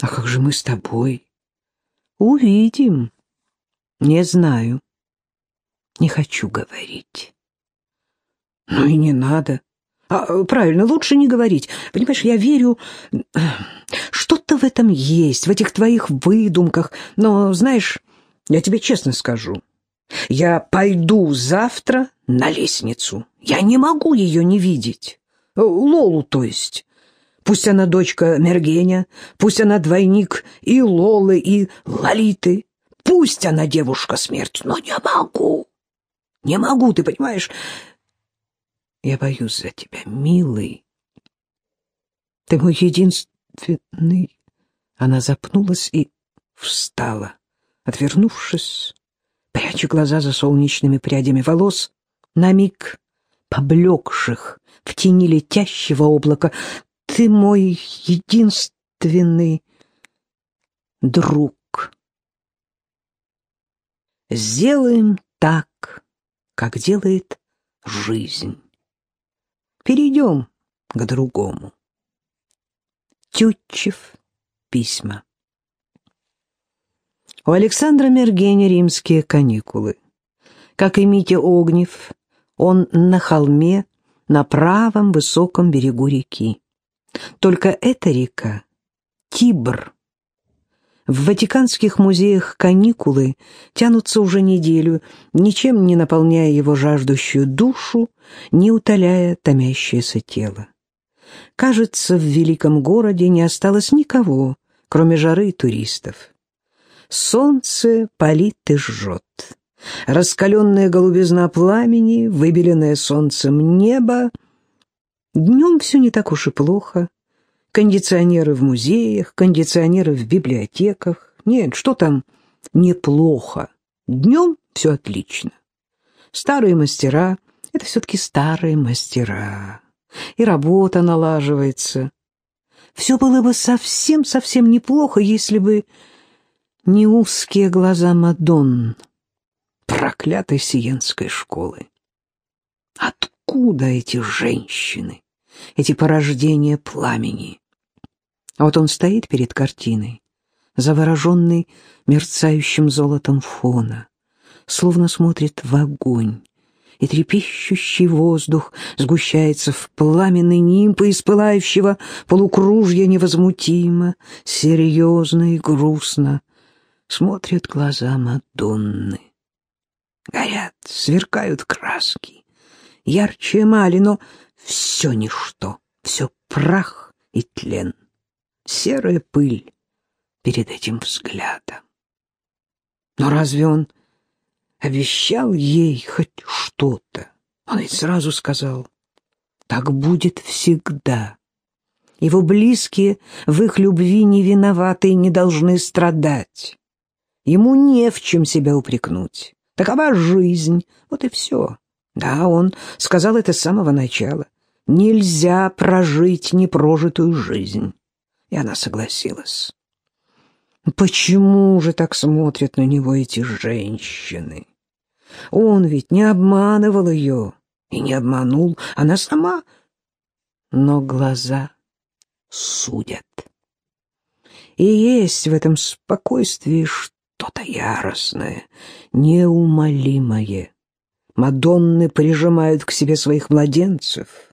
А как же мы с тобой? Увидим. Не знаю. Не хочу говорить. Ну и не надо. А, правильно, лучше не говорить. Понимаешь, я верю... Что-то в этом есть, в этих твоих выдумках. Но, знаешь, я тебе честно скажу. Я пойду завтра на лестницу. Я не могу ее не видеть. Лолу, то есть. Пусть она дочка Мергеня, пусть она двойник и Лолы, и Лолиты. Пусть она девушка смерть, но не могу. Не могу, ты понимаешь? Я боюсь за тебя, милый. Ты мой единственный... Она запнулась и встала, отвернувшись, пряча глаза за солнечными прядями волос, на миг поблекших в тени летящего облака. Ты мой единственный друг. Сделаем так, как делает жизнь. Перейдем к другому. Тютчев. Письма. У Александра Мергеня римские каникулы. Как и Митя Огнев, он на холме на правом высоком берегу реки. Только эта река — Тибр. В Ватиканских музеях каникулы тянутся уже неделю, ничем не наполняя его жаждущую душу, не утоляя томящееся тело. Кажется, в великом городе не осталось никого, кроме жары и туристов. Солнце палит и жжет. Раскаленная голубизна пламени, выбеленное солнцем небо. Днем все не так уж и плохо. Кондиционеры в музеях, кондиционеры в библиотеках. Нет, что там неплохо. Днем все отлично. Старые мастера — это все-таки старые мастера. И работа налаживается. Все было бы совсем-совсем неплохо, если бы не узкие глаза Мадонн проклятой сиенской школы. Откуда эти женщины, эти порождения пламени? А вот он стоит перед картиной, завороженный мерцающим золотом фона, словно смотрит в огонь, и трепещущий воздух сгущается в пламенный нимб из пылающего полукружья невозмутимо, серьезно и грустно смотрят глаза Мадонны. Горят, сверкают краски, ярче эмали, но все ничто, все прах и тлен, серая пыль перед этим взглядом. Но разве он обещал ей хоть что-то? Он ведь сразу сказал, так будет всегда. Его близкие в их любви не виноваты и не должны страдать. Ему не в чем себя упрекнуть. Такова жизнь, вот и все. Да, он сказал это с самого начала. Нельзя прожить непрожитую жизнь. И она согласилась. Почему же так смотрят на него эти женщины? Он ведь не обманывал ее и не обманул, она сама. Но глаза судят. И есть в этом спокойствии что что-то яростное, неумолимое. Мадонны прижимают к себе своих младенцев,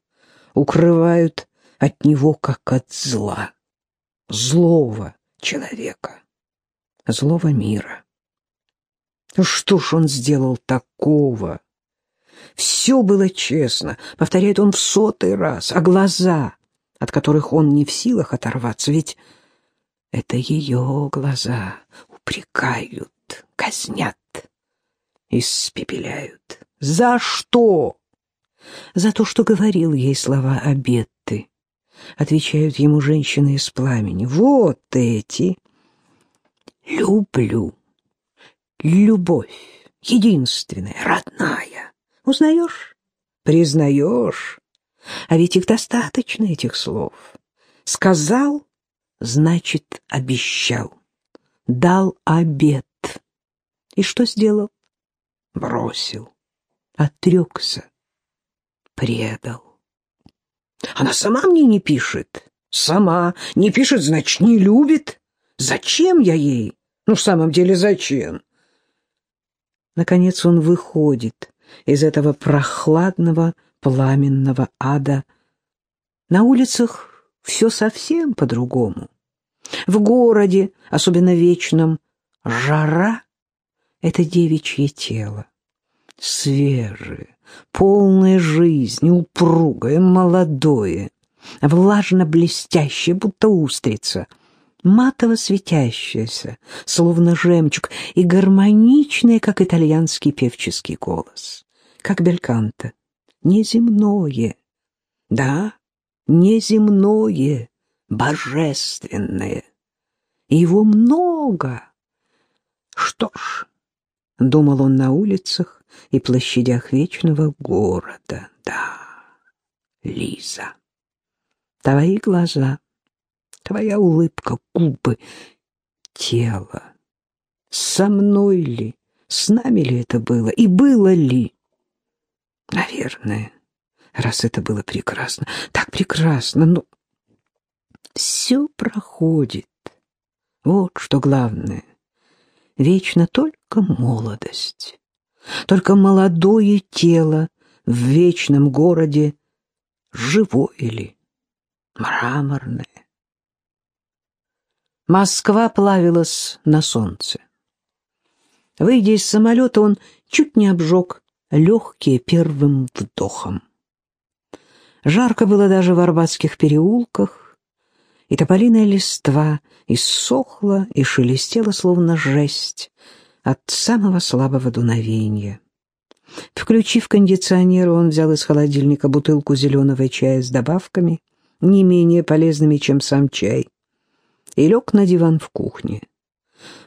укрывают от него, как от зла, злого человека, злого мира. Что ж он сделал такого? Все было честно, повторяет он в сотый раз, а глаза, от которых он не в силах оторваться, ведь это ее глаза, упрекают, казнят, испепеляют. За что? За то, что говорил ей слова обеты. Отвечают ему женщины из пламени. Вот эти. Люблю. Любовь. Единственная, родная. Узнаешь? Признаешь? А ведь их достаточно, этих слов. Сказал, значит, обещал дал обет. И что сделал? Бросил, отрекся, предал. Она сама мне не пишет. Сама не пишет, значит, не любит. Зачем я ей? Ну, в самом деле, зачем? Наконец он выходит из этого прохладного пламенного ада. На улицах все совсем по-другому. В городе, особенно вечном, жара — это девичье тело. Свежее, полное жизни, упругое, молодое, влажно-блестящее, будто устрица — матово светящаяся, словно жемчуг, и гармоничная, как итальянский певческий голос, как бельканто, неземное, да, неземное, божественное. И его много. Что ж, думал он на улицах и площадях вечного города, да, Лиза, твои глаза — Твоя улыбка, губы, тело. Со мной ли, с нами ли это было, и было ли? Наверное, раз это было прекрасно, так прекрасно, но все проходит. Вот что главное. Вечно только молодость, только молодое тело в вечном городе, живое ли, мраморное. Москва плавилась на солнце. Выйдя из самолета, он чуть не обжег легкие первым вдохом. Жарко было даже в арбатских переулках, и тополиная листва иссохла и шелестела, словно жесть, от самого слабого дуновения. Включив кондиционер, он взял из холодильника бутылку зеленого чая с добавками, не менее полезными, чем сам чай, и лег на диван в кухне.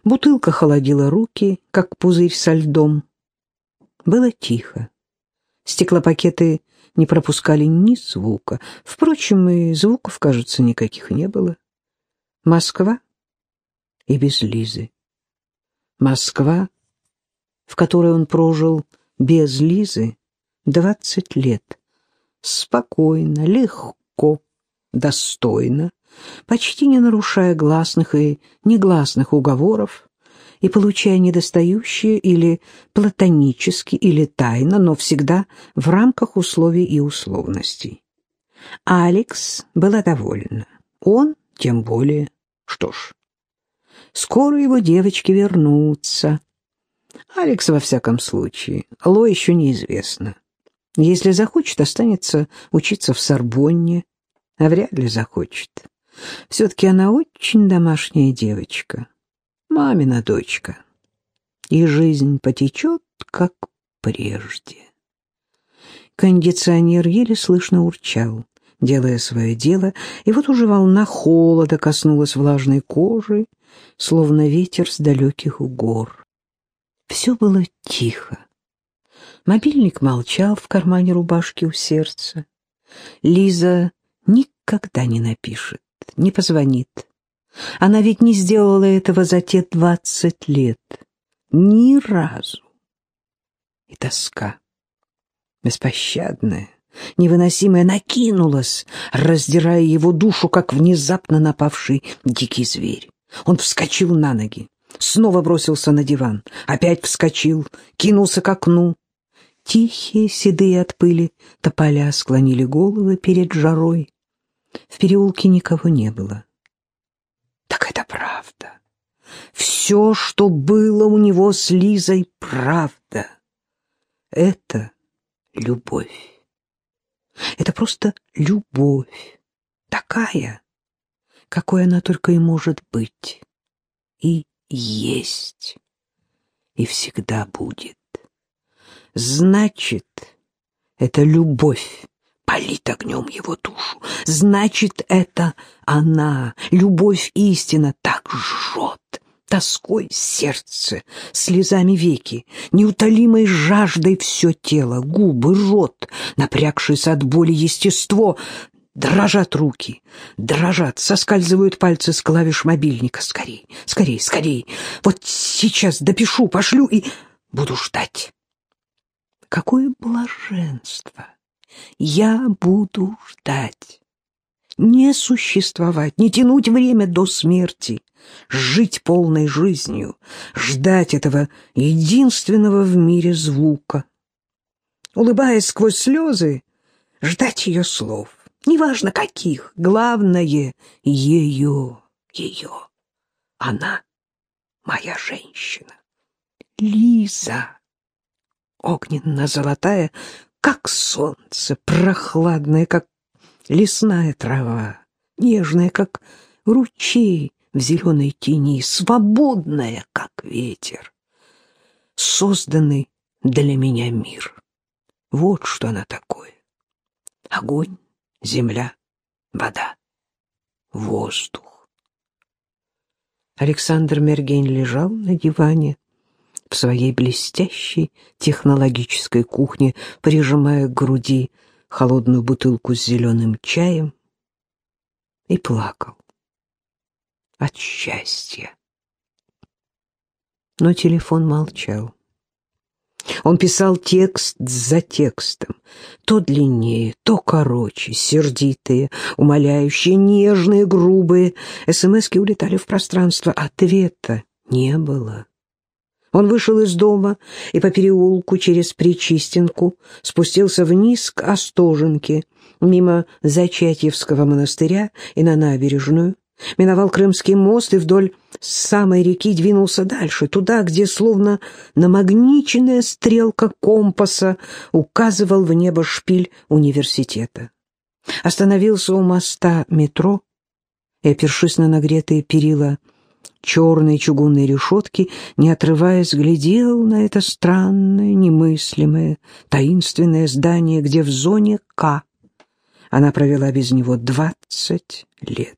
Бутылка холодила руки, как пузырь со льдом. Было тихо. Стеклопакеты не пропускали ни звука. Впрочем, и звуков, кажется, никаких не было. Москва и без Лизы. Москва, в которой он прожил без Лизы двадцать лет. Спокойно, легко, достойно, почти не нарушая гласных и негласных уговоров и получая недостающие или платонически, или тайно, но всегда в рамках условий и условностей. Алекс была довольна. Он тем более. Что ж, скоро его девочки вернутся. Алекс во всяком случае. Ло еще неизвестно. Если захочет, останется учиться в Сорбонне, а вряд ли захочет. Все-таки она очень домашняя девочка, мамина дочка. И жизнь потечет, как прежде. Кондиционер еле слышно урчал, делая свое дело, и вот уже волна холода коснулась влажной кожи, словно ветер с далеких гор. Все было тихо. Мобильник молчал в кармане рубашки у сердца. Лиза никогда не напишет не позвонит. Она ведь не сделала этого за те двадцать лет. Ни разу. И тоска, беспощадная, невыносимая, накинулась, раздирая его душу, как внезапно напавший дикий зверь. Он вскочил на ноги, снова бросился на диван, опять вскочил, кинулся к окну. Тихие, седые от пыли, тополя склонили головы перед жарой. В переулке никого не было. Так это правда. Все, что было у него с Лизой, правда. Это любовь. Это просто любовь. Такая, какой она только и может быть. И есть. И всегда будет. Значит, это любовь палит огнем его душу. Значит, это она, любовь истина, так жжет, тоской сердце, слезами веки, неутолимой жаждой все тело, губы, рот, напрягшись от боли естество, Дрожат руки, дрожат, соскальзывают пальцы с клавиш мобильника. Скорей, скорей, скорей. Вот сейчас допишу, пошлю и буду ждать. Какое блаженство! Я буду ждать. Не существовать, не тянуть время до смерти, жить полной жизнью, ждать этого единственного в мире звука. Улыбаясь сквозь слезы, ждать ее слов, неважно каких, главное — ее, ее. Она моя женщина. Лиза, огненно-золотая, как солнце, прохладная, как лесная трава, нежная, как ручей в зеленой тени, свободная, как ветер. Созданный для меня мир. Вот что она такое. Огонь, земля, вода, воздух. Александр Мергень лежал на диване в своей блестящей технологической кухне, прижимая к груди холодную бутылку с зеленым чаем, и плакал от счастья. Но телефон молчал. Он писал текст за текстом, то длиннее, то короче, сердитые, умоляющие, нежные, грубые. СМСки улетали в пространство, ответа не было. Он вышел из дома и по переулку через Причистенку спустился вниз к Остоженке, мимо Зачатьевского монастыря и на набережную, миновал Крымский мост и вдоль самой реки двинулся дальше, туда, где словно намагниченная стрелка компаса указывал в небо шпиль университета. Остановился у моста метро и, опершись на нагретые перила черной чугунной решетки, не отрываясь, глядел на это странное, немыслимое, таинственное здание, где в зоне К она провела без него двадцать лет.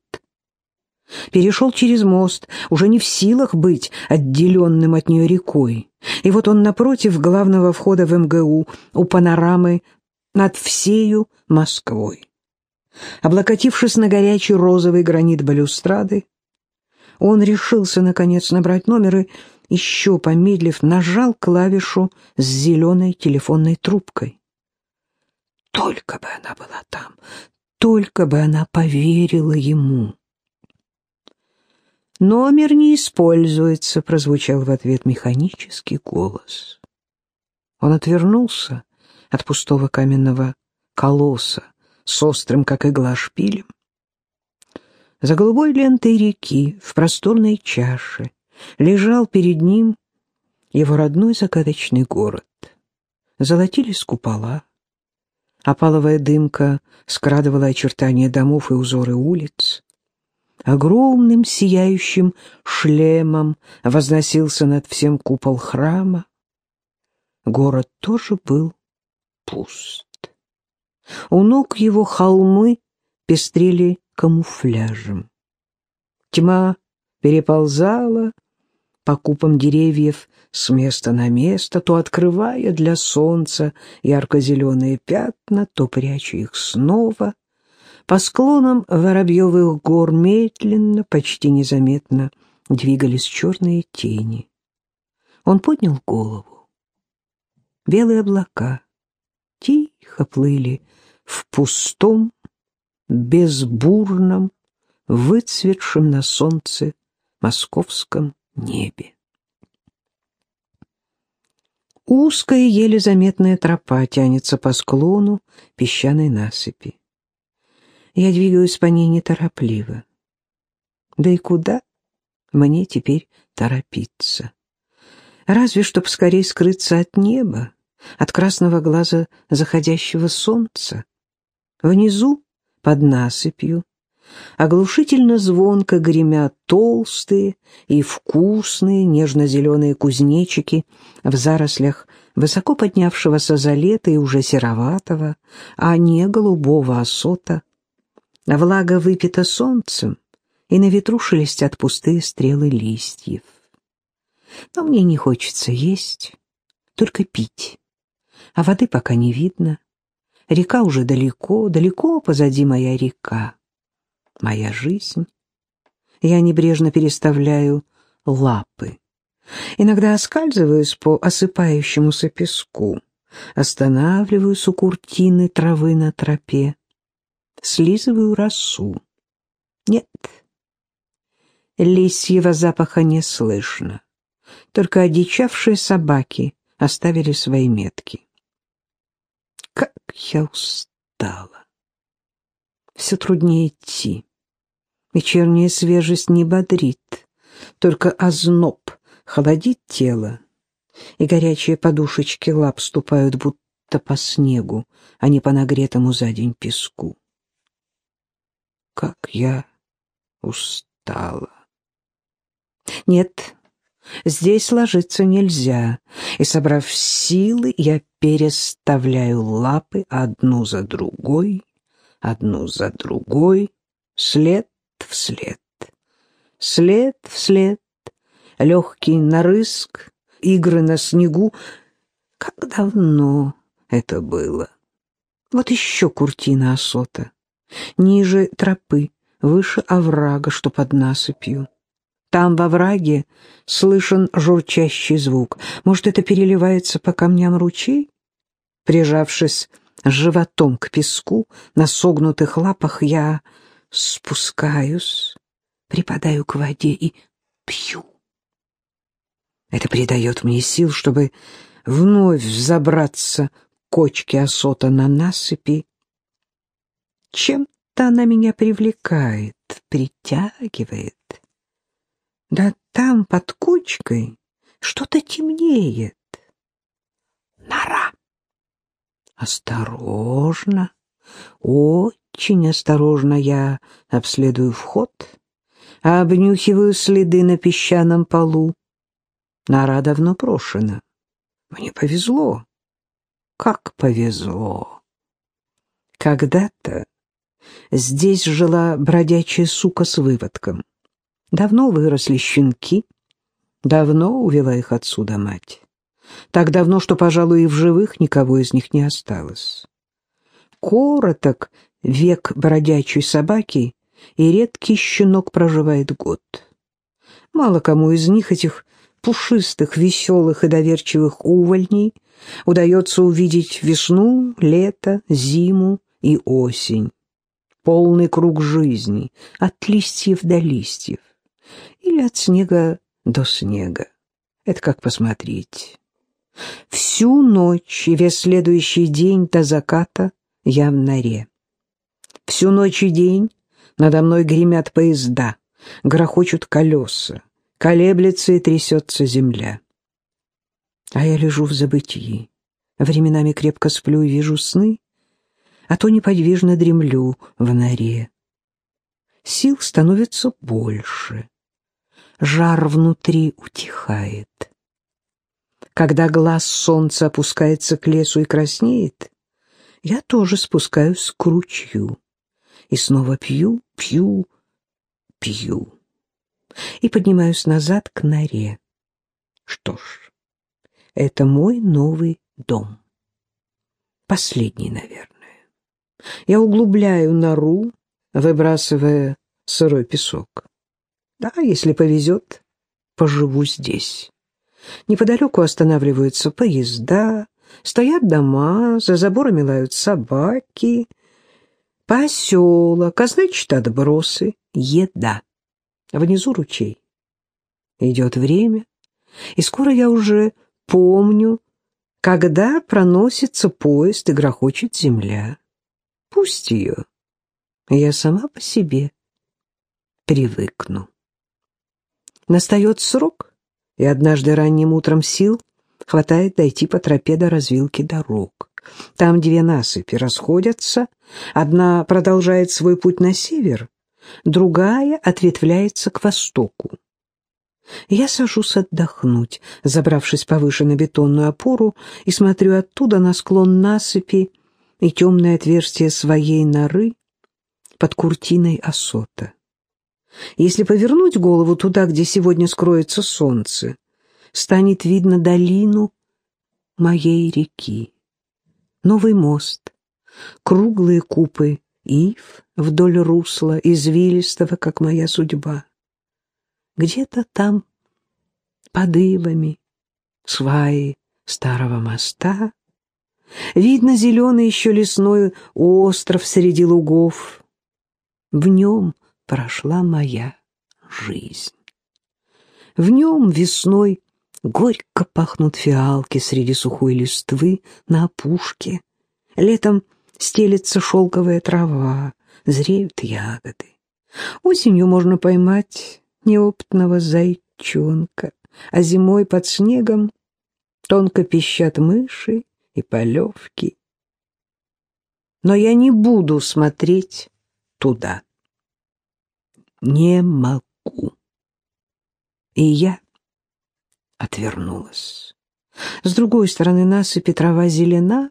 Перешел через мост, уже не в силах быть отделенным от нее рекой. И вот он напротив главного входа в МГУ, у панорамы над всею Москвой. Облокотившись на горячий розовый гранит балюстрады, он решился, наконец, набрать номер и, еще помедлив, нажал клавишу с зеленой телефонной трубкой. Только бы она была там, только бы она поверила ему. «Номер не используется», — прозвучал в ответ механический голос. Он отвернулся от пустого каменного колосса с острым, как игла, шпилем за голубой лентой реки, в просторной чаше, лежал перед ним его родной загадочный город. Золотились купола, опаловая дымка скрадывала очертания домов и узоры улиц. Огромным сияющим шлемом возносился над всем купол храма. Город тоже был пуст. У ног его холмы пестрели камуфляжем. Тьма переползала по купам деревьев с места на место, то открывая для солнца ярко-зеленые пятна, то пряча их снова. По склонам Воробьевых гор медленно, почти незаметно двигались черные тени. Он поднял голову. Белые облака тихо плыли в пустом безбурном, выцветшем на солнце московском небе. Узкая, еле заметная тропа тянется по склону песчаной насыпи. Я двигаюсь по ней неторопливо. Да и куда мне теперь торопиться? Разве чтоб скорее скрыться от неба, от красного глаза заходящего солнца. Внизу под насыпью, оглушительно звонко гремят толстые и вкусные нежно-зеленые кузнечики в зарослях высоко поднявшегося за лето и уже сероватого, а не голубого осота. Влага выпита солнцем, и на ветру шелестят пустые стрелы листьев. Но мне не хочется есть, только пить, а воды пока не видно. Река уже далеко, далеко позади моя река. Моя жизнь. Я небрежно переставляю лапы. Иногда оскальзываюсь по осыпающемуся песку, останавливаюсь у куртины травы на тропе. слизываю росу. Нет, лисьего запаха не слышно. Только одичавшие собаки оставили свои метки. Как я устала. Все труднее идти. Вечерняя свежесть не бодрит, только озноб холодит тело, и горячие подушечки лап ступают будто по снегу, а не по нагретому за день песку. Как я устала. Нет, здесь ложиться нельзя, и, собрав силы, я переставляю лапы одну за другой, одну за другой, след вслед, след вслед, легкий нарыск, игры на снегу. Как давно это было? Вот еще куртина осота, ниже тропы, выше оврага, что под насыпью. Там, во враге, слышен журчащий звук. Может, это переливается по камням ручей? Прижавшись животом к песку, на согнутых лапах я спускаюсь, припадаю к воде и пью. Это придает мне сил, чтобы вновь взобраться к кочке осота на насыпи. Чем-то она меня привлекает, притягивает. Да там, под кучкой, что-то темнеет. Нора. Осторожно, очень осторожно я обследую вход, обнюхиваю следы на песчаном полу. Нора давно брошена. Мне повезло. Как повезло. Когда-то здесь жила бродячая сука с выводком. Давно выросли щенки, давно увела их отсюда мать. Так давно, что, пожалуй, и в живых никого из них не осталось. Короток век бродячей собаки, и редкий щенок проживает год. Мало кому из них, этих пушистых, веселых и доверчивых увольней, удается увидеть весну, лето, зиму и осень. Полный круг жизни, от листьев до листьев или от снега до снега. Это как посмотреть. Всю ночь и весь следующий день до заката я в норе. Всю ночь и день надо мной гремят поезда, грохочут колеса, колеблется и трясется земля. А я лежу в забытии, временами крепко сплю и вижу сны, а то неподвижно дремлю в норе. Сил становится больше жар внутри утихает. Когда глаз солнца опускается к лесу и краснеет, я тоже спускаюсь к ручью и снова пью, пью, пью и поднимаюсь назад к норе. Что ж, это мой новый дом. Последний, наверное. Я углубляю нору, выбрасывая сырой песок. Да, если повезет, поживу здесь. Неподалеку останавливаются поезда, стоят дома, за заборами лают собаки. Поселок, а значит, отбросы, еда. Внизу ручей. Идет время, и скоро я уже помню, когда проносится поезд и грохочет земля. Пусть ее. Я сама по себе привыкну. Настает срок, и однажды ранним утром сил хватает дойти по тропе до развилки дорог. Там две насыпи расходятся, одна продолжает свой путь на север, другая ответвляется к востоку. Я сажусь отдохнуть, забравшись повыше на бетонную опору, и смотрю оттуда на склон насыпи и темное отверстие своей норы под куртиной осота. Если повернуть голову туда, где сегодня скроется солнце, станет видно долину моей реки. Новый мост, круглые купы ив вдоль русла, извилистого, как моя судьба. Где-то там, под ивами, сваи старого моста, Видно зеленый еще лесной остров среди лугов. В нем прошла моя жизнь. В нем весной горько пахнут фиалки среди сухой листвы на опушке. Летом стелется шелковая трава, зреют ягоды. Осенью можно поймать неопытного зайчонка, а зимой под снегом тонко пищат мыши и полевки. Но я не буду смотреть туда. Не могу. И я отвернулась. С другой стороны насыпи трава зелена,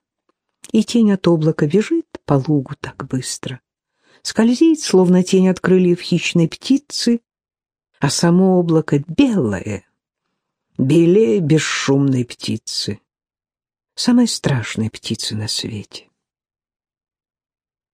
и тень от облака бежит по лугу так быстро. Скользит, словно тень от крыльев хищной птицы, а само облако белое, белее бесшумной птицы, самой страшной птицы на свете.